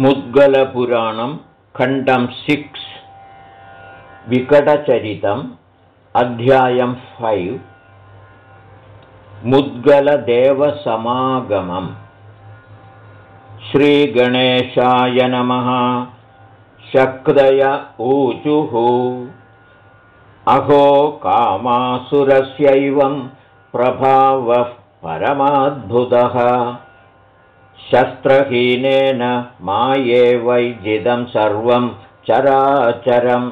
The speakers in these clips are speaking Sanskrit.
मुद्गलपुराणं खण्डं सिक्स् विकटचरितम् अध्यायं फैव् मुद्गलदेवसमागमम्। श्रीगणेशाय नमः। शक्रय ऊचुः। अहो कामासुरस्यैवं प्रभावः परमाद्भुतः शस्त्रहीनेन माये वैजिदं सर्वं चराचरं।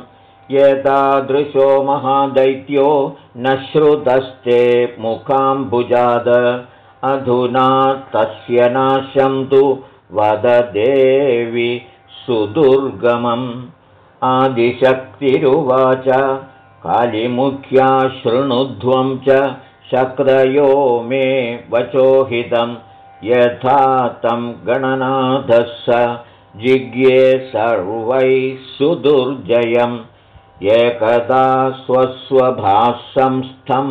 एतादृशो महादैत्यो न श्रुतस्ते मुखाम्बुजाद। अधुना तस्य नाशं तु वददेवि सुदुर्गमम्। आदिशक्तिरुवाच कालिमुख्या शृणुध्वं च शक्रयो मे वचोहितम् यथा तं गणनाथः स जिज्ञे सर्वैः सुदुर्जयम्। एकदा स्वस्वभासंस्थं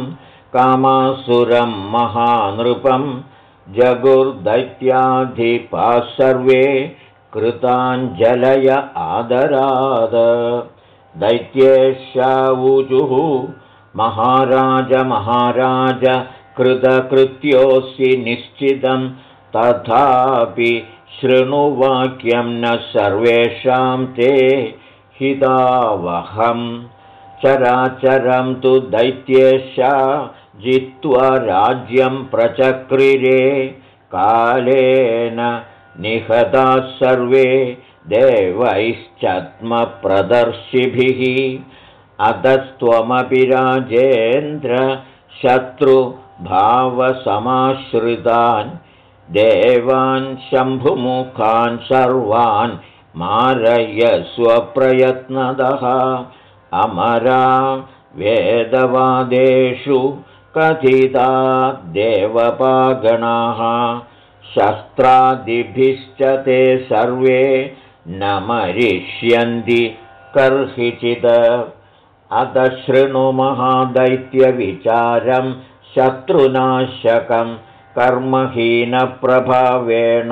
कामासुरं महानृपं जगुर्दैत्याधिपाः सर्वे कृताञ्जलय आदराद। दैत्येशावुजुः महाराज महाराज कृतकृत्योऽसि निश्चितं तथापि शृणुवाक्यं न सर्वेषां ते हितावहम् चराचरं तु दैत्येशा जित्वा राज्यं प्रचक्रिरे। कालेन निहताः सर्वे देवैश्चत्मप्रदर्शिभिः अधस्त्वमपि राजेन्द्र शत्रु भावसमाश्रितान् देवान् शम्भुमुखान् सर्वान् मारयस्वप्रयत्नदः अमरा वेदवादेषु कथिता देवपागणाः। शस्त्रादिभिश्च ते सर्वे न मरिष्यन्ति कर्हिचित् अदशृणुमहादैत्यविचारं शत्रुनाशकं कर्महीनप्रभावेण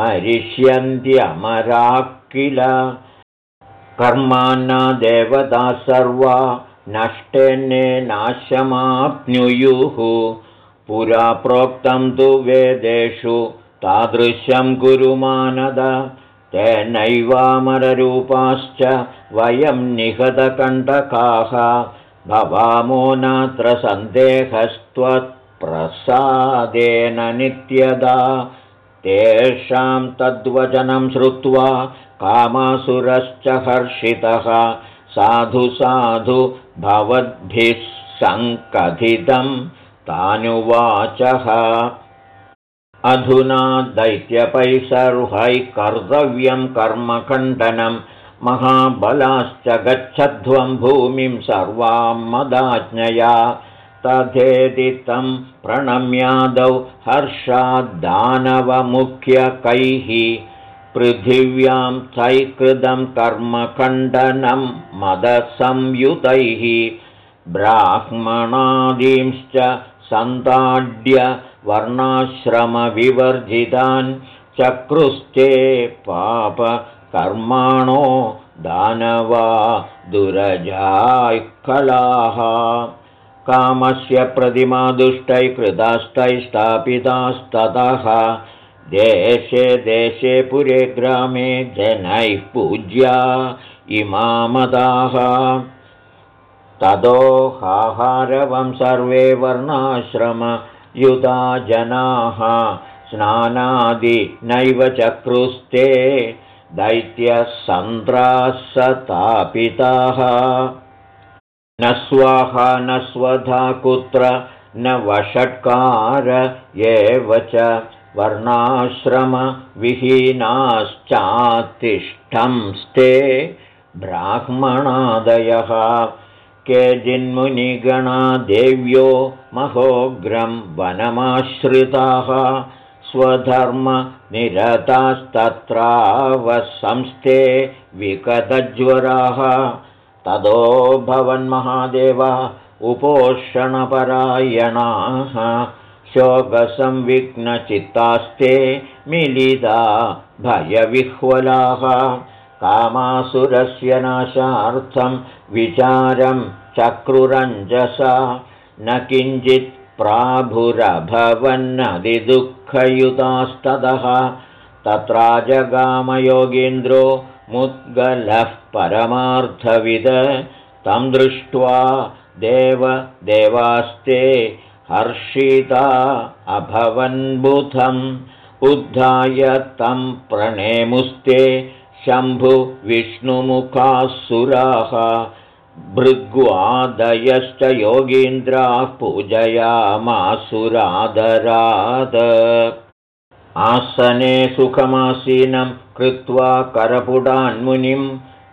मरिष्यन्त्यमरा किल कर्मान्ना देवता सर्वा नष्टेन्ने नाशमाप्नुयुः। पुरा प्रोक्तं तु वेदेषु तादृशं गुरुमानद तेनैवामररूपाश्च वयं निहतकण्टकाः। भवामो नात्र सन्देहस्त्वत्प्रसादेन नित्यदा। तेषां तद्वचनं श्रुत्वा कामासुरश्च हर्षितः। साधु साधु भवद्भिः सङ्कथितं तानुवाचः। अधुना दैत्यपैसर्वैः कर्तव्यं कर्मखण्डनं महाबलाश्च गच्छध्वं भूमिं सर्वां मदाज्ञया तथेति तं प्रणम्यादौ हर्षाद्दानवमुख्यकैः पृथिव्यां चैकृतं कर्मखण्डनं मदसंयुतैः ब्राह्मणादींश्च सन्ताड्य वर्णाश्रमविवर्जितान् चक्रुस्ते पापकर्माणो दानवा दुरजाः कलाः कामस्य प्रतिमादुष्टैः कृतास्तैः स्थापितास्ततः। देशे देशे पुरे ग्रामे जनैः पूज्या इमामदाः। ततो हाहारवं सर्वे वर्णाश्रमयुधा जनाः। स्नानादि नैव चक्रुस्ते दैत्यसन्त्रासतापिताः न स्वाहा न स्वधा कुत्र न वषट्कार एव च वर्णाश्रमविहीनाश्चातिष्ठंस्ते ब्राह्मणादयः। केचिन्मुनिगणा देव्यो महोग्रं वनमाश्रिताः। स्वधर्मनिरतास्तत्रावसंस्थे विकतज्वराः ततो भवन्महादेव उपोषणपरायणाः। शोकसंविघ्नचित्तास्ते मिलिता भयविह्वलाः। कामासुरस्य नाशार्थं विचारं चक्रुरञ्जसा। न किञ्चित् प्राभुरभवन्नदिदुःखयुतास्ततः तत्राजगामयोगीन्द्रो मुद्गलः परमार्थविद तं दृष्ट्वा देवदेवास्ते हर्षिता अभवन्बुधम् उद्धाय तं प्रणेमुस्ते शम्भुविष्णुमुखासुराः भृग्वादयश्च योगीन्द्राः पूजयामासुरादराद आसने सुखमासीनं कृत्वा करपुडान्मुनिं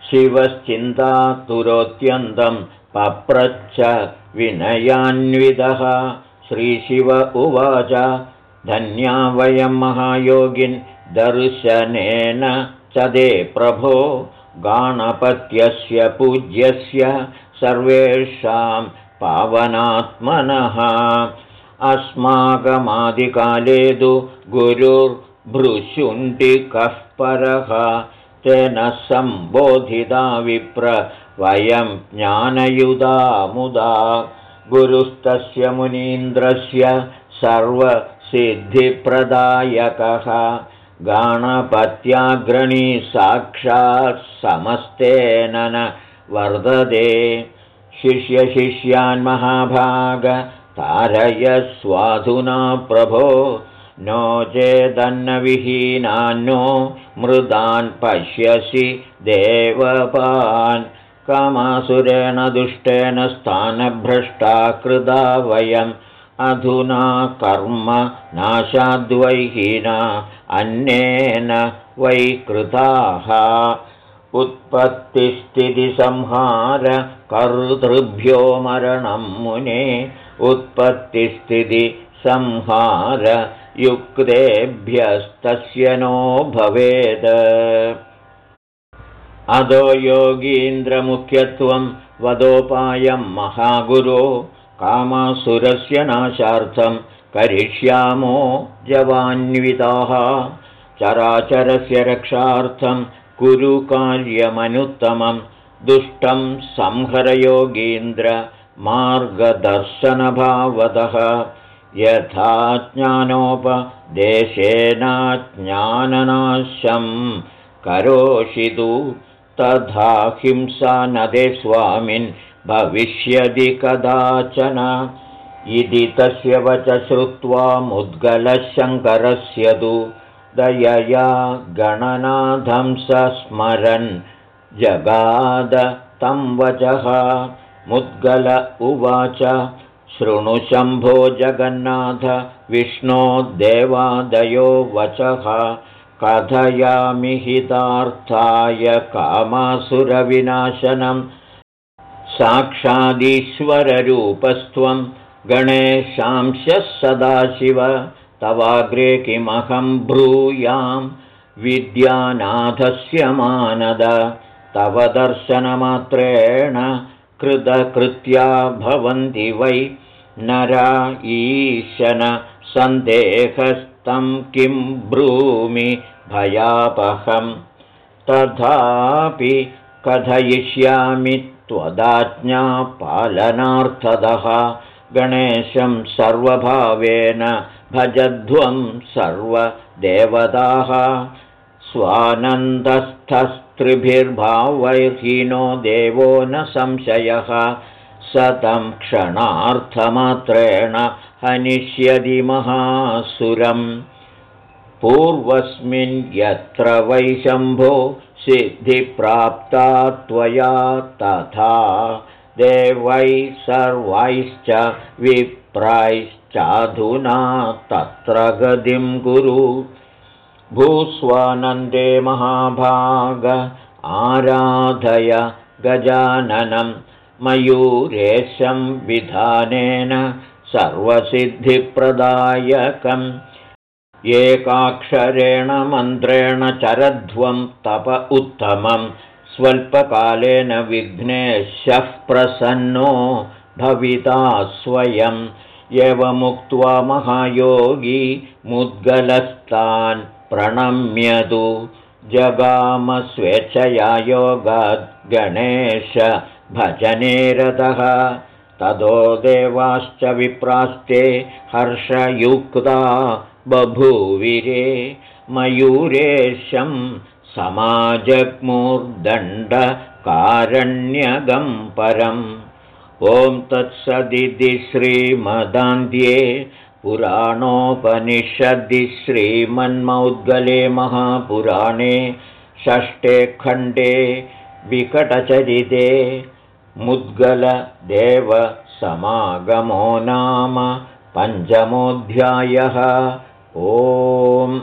शिवश्चिन्तातुरोत्यन्तं पप्रच्छ विनयान्विदः श्रीशिव उवाच धन्या वयं महायोगिन् दर्शनेन च दे प्रभो। गाणपत्यस्य पूज्यस्य सर्वेषां पावनात्मनः अस्माकमादिकाले तु गुरुर्भृशुण्डिकः परः तेन सम्बोधिता विप्र वयं ज्ञानयुधा मुदा गुरुस्तस्य मुनीन्द्रस्य सर्वसिद्धिप्रदायकः। गणपत्याग्रणी साक्षात् समस्तेन वर्धते। शिष्यशिष्यान् महाभाग तारय स्वाधुना प्रभो नो चेदन्नविहीनान्नो मृदान् पश्यसि देवपान्। कामासुरेण दुष्टेन स्थानभ्रष्टा कृदा वयम्। अधुना कर्म नाशाद्वैहीना अन्येन वै कृताः। उत्पत्तिस्थितिसंहार कर्तृभ्यो मरणं मुने उत्पत्तिस्थितिसंहार युक्तेभ्यस्तस्य नो भवेद। अधो योगीन्द्रमुख्यत्वं वदोपायं महागुरो कामासुरस्य नाशार्थं करिष्यामो जवान्विताः। चराचरस्य रक्षार्थं कुरु कार्यमनुत्तमं दुष्टं संहरयोगीन्द्रमार्गदर्शनभावतः यथा ज्ञानोपदेशेनाज्ञाननाशं करोषितु तथा हिंसा नदे स्वामिन् भविष्यदि कदाचन। इति तस्य वच श्रुत्वा मुद्गलशङ्करस्य तु दयया गणनाथं स स्मरन् जगाद तं वचः मुद्गल उवाच शृणुशम्भो जगन्नाथ विष्णो देवादयो वचः कथयामि हितार्थाय कामासुरविनाशनम् साक्षादीश्वररूपस्त्वं गणेशांशः सदाशिव तवाग्रे किमहं ब्रूयां विद्यानाथस्य मानद तव दर्शनमात्रेण कृतकृत्या भवन्ति वै नरा ईशन सन्देहस्तं किं ब्रूमि भयापहं। तथापि कथयिष्यामि त्वदाज्ञापालनार्थदः गणेशं सर्वभावेन भजध्वं सर्वदेवताः स्वानन्दस्थस्त्रिभिर्भावैर्हीनो देवो न संशयः। सतं क्षणार्थमात्रेण हनिष्यति महासुरम्। पूर्वस्मिन् यत्र वैशम्भो सिद्धिप्राप्ता त्वया तथा देवैः सर्वैश्च विप्रायश्चाधुना तत्र गतिं कुरु भूस्वानन्दे महाभाग आराधय गजाननं। मयूरेशं विधानेन सर्वसिद्धिप्रदायकम्। एकाक्षरेण मन्त्रेण चरध्वं तप उत्तमं स्वल्पकालेन विघ्नेशः प्रसन्नो भविता स्वयं एवमुक्त्वा महायोगी मुद्गलस्तान् प्रणम्यतु। जगामस्वेच्छया गणेशभजने रतः ततो देवाश्च विप्रास्ते हर्षयुक्ता बभूविरे। मयूरेशं समाजग्मुर्दण्डकारण्यगं परम्। ॐ तत्सदिति श्रीमदान्ध्ये पुराणोपनिषदि श्रीमन्मौद्गले महापुराणे षष्ठे खण्डे विकटचरिते मुद्गलदेवसमागमो नाम पञ्चमोऽध्यायः। ओम्